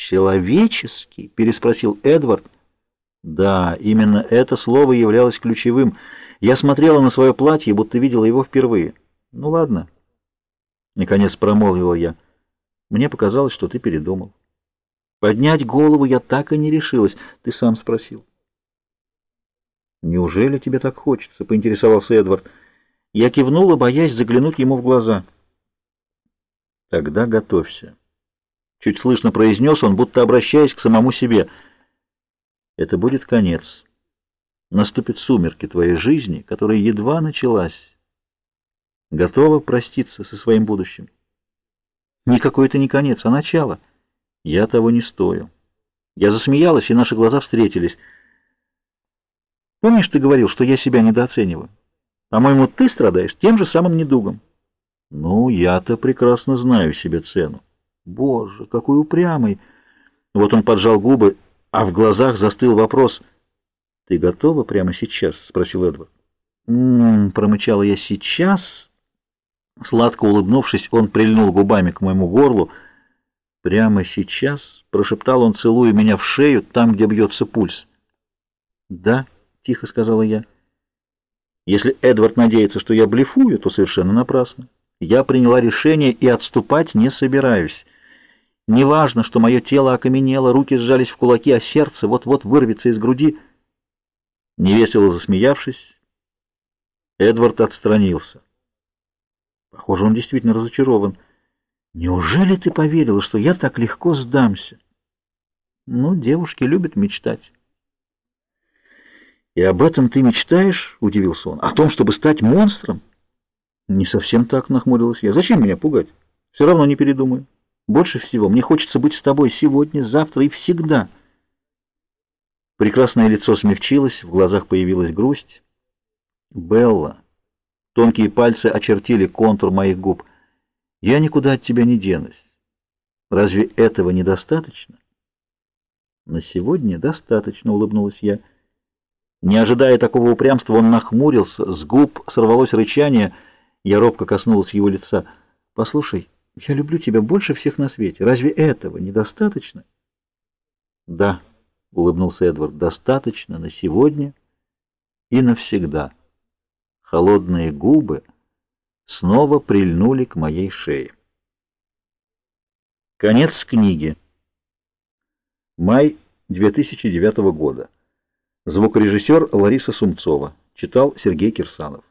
«Человеческий?» — переспросил Эдвард. Да, именно это слово являлось ключевым. Я смотрела на свое платье, будто видела его впервые. Ну ладно. Наконец промолвила я. Мне показалось, что ты передумал. Поднять голову я так и не решилась. Ты сам спросил. «Неужели тебе так хочется?» — поинтересовался Эдвард. Я кивнула, боясь заглянуть ему в глаза. «Тогда готовься». Чуть слышно произнес он, будто обращаясь к самому себе. «Это будет конец. Наступят сумерки твоей жизни, которая едва началась. Готова проститься со своим будущим?» «Никакой это не конец, а начало». Я того не стою. Я засмеялась, и наши глаза встретились. Помнишь, ты говорил, что я себя недооцениваю? По-моему, ты страдаешь тем же самым недугом. Ну, я-то прекрасно знаю себе цену. Боже, какой упрямый! Вот он поджал губы, а в глазах застыл вопрос. «Ты готова прямо сейчас?» — спросил Эдвард. «М-м-м», промычала я, «сейчас?» Сладко улыбнувшись, он прильнул губами к моему горлу, — «Прямо сейчас?» — прошептал он, целуя меня в шею, там, где бьется пульс. «Да», — тихо сказала я. «Если Эдвард надеется, что я блефую, то совершенно напрасно. Я приняла решение и отступать не собираюсь. Неважно, что мое тело окаменело, руки сжались в кулаки, а сердце вот-вот вырвется из груди». Невесело засмеявшись, Эдвард отстранился. Похоже, он действительно разочарован. Неужели ты поверила, что я так легко сдамся? Ну, девушки любят мечтать. И об этом ты мечтаешь? Удивился он. О том, чтобы стать монстром? Не совсем так, нахмурилась я. Зачем меня пугать? Все равно не передумаю. Больше всего мне хочется быть с тобой сегодня, завтра и всегда. Прекрасное лицо смягчилось, в глазах появилась грусть. Белла. Тонкие пальцы очертили контур моих губ. Я никуда от тебя не денусь. Разве этого недостаточно? На сегодня достаточно, улыбнулась я. Не ожидая такого упрямства, он нахмурился, с губ сорвалось рычание, я робко коснулась его лица. Послушай, я люблю тебя больше всех на свете. Разве этого недостаточно? Да, улыбнулся Эдвард, достаточно на сегодня и навсегда. Холодные губы снова прильнули к моей шее. Конец книги. Май 2009 года. Звукорежиссер Лариса Сумцова. Читал Сергей Кирсанов.